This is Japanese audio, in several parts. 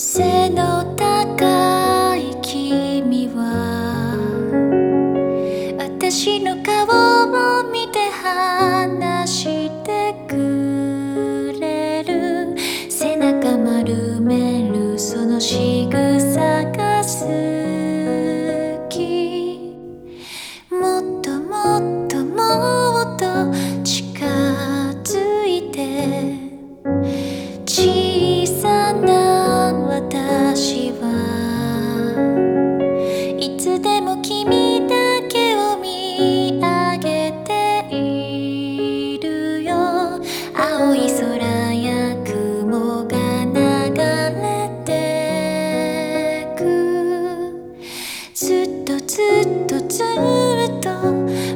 背の高青い空や雲が流れてく。ずっとずっとずっと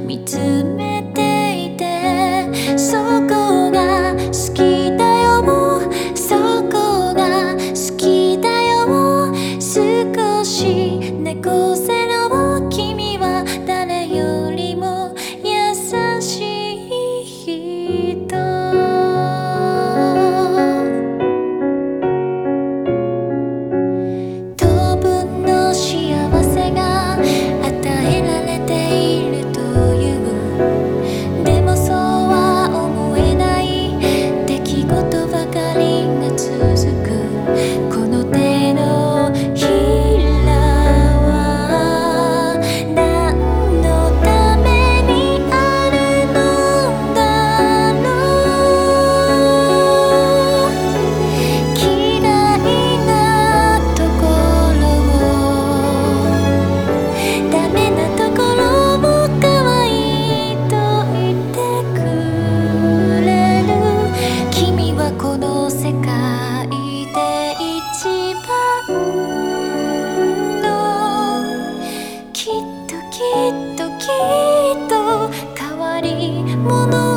見つめていてそこが好きだよもうそこが好きだよもう。少し猫背もの